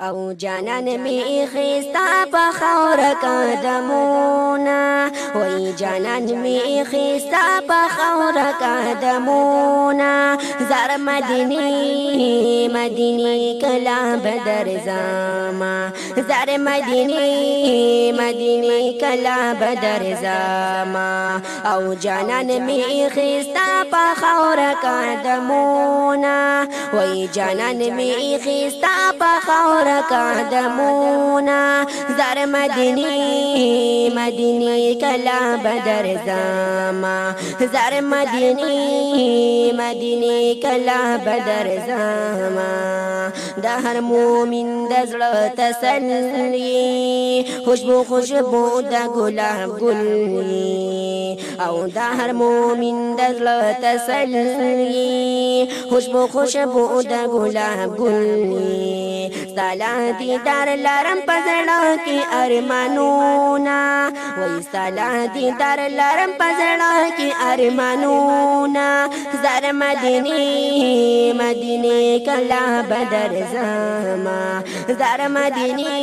او جانان می خستا په خور قدمونا. وای جانان می خستا په خور قدمونا. زار مدینی مدینی کلا بدر زما زار مدینی مدینی کلا بدر زما او جانان می خستا په خور قدمونا. وای جانان می خستا په خور قدمونا زر مدینی مدینی کلا بدر زما زر مدینی مدینی کلا بدر زما د هر مومن د زړه تسلی خوشبو خوشبو د ګلاب ګل أو د هر مومن د زړه تسلی خوشبو خوشبو د ګلاب ګل سالا دیدار لرم پزړه کې ارمانونا وای سالا دیدار لرم پزړه کې ارمانونا زر مدینه مدینه کلا بدر زما زر مدینه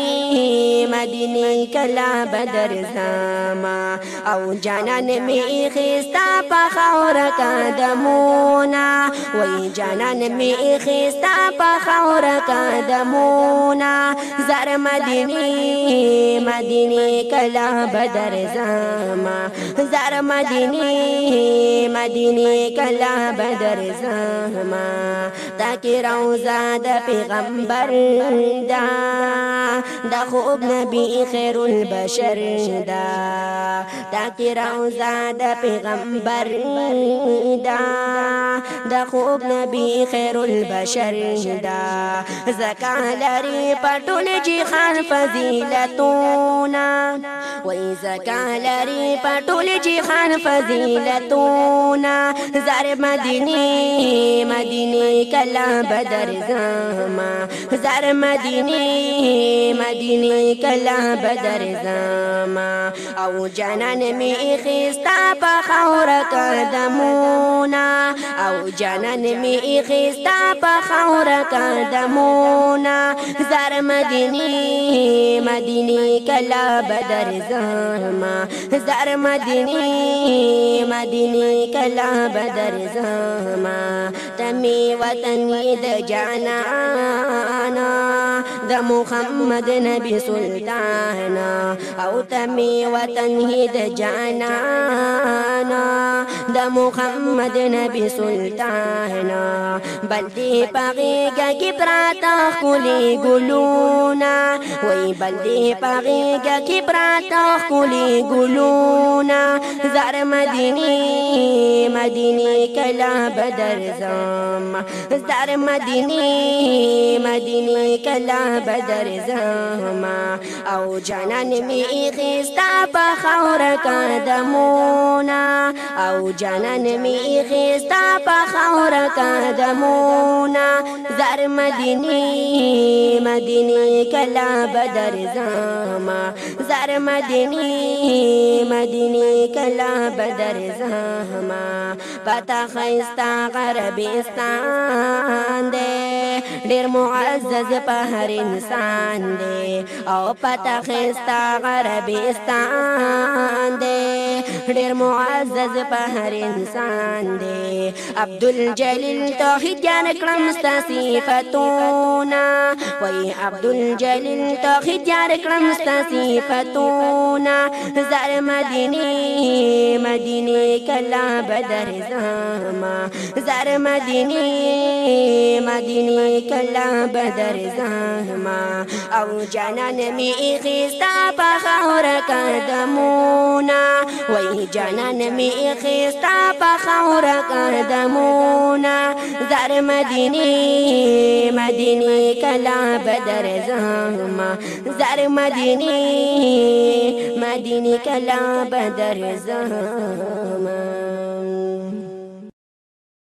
مدینه کلا بدر زما أو جانان می خستا په خور قدمونا وای جانان می خستا په خور قدمونا مونا زر مدینی مدینی کلا بدر زما زر مدینی مدینی کلا بدر زما تاکی روزا د پیغمبر دا دا خوب نبی خیر البشر دا۔ تاکی روزا د پیغمبر دا دا خوب نبی خیر البشر دا زکا لري پټول جهان فضیلتونه وای زکا لري پټول جهان فضیلتونه زار مدینه مدینه کلا بدر زما زار مدینه مدینه کلا بدر زما أو جانان می خستا په خور قدمونه أو جانان می خستا په خور قدمونه زار مدینی مدینی کلا بدر زما زار مدینی مدینی کلا بدر زما تمی وطن د جانانا د محمد نبی سلطان أو تمی وطن د جانانا د محمد نبی سلطان بلدی پغیگا کی پراتا خلی ګلونا وای بلدی پغیگا کی پراتا خلی ګلونا زار مدینی مدینی کلا بدر زم. زار مدینی مدینی کلا بدر زم. أو جانان می خستا په خور أو جانان می خستا په خور قدمونا. زار مدینی مدینی کلا بدر زما زار مدینی مدینی کلا بدر زما پتا خيستا غربستان دے ډیر معزز په هر انسان دے. او پتا خيستا غربستان دے. ډیر معزز په هر انسان دے. عبدالجلیل توحید جان کړم ستا صفاتونه وای عبدالجلیل توحید جان کړم ستا صفاتونه زار مدینه مدینه کلا بدر زما زار مدینه مدینه کلا بدر زما أو جانان می خستا په خور قدمونه وای جانان می خستا په خور قدمونه زار مدینه مدینه کلا بدر زما زار مدینه مدینه کلا بدر زما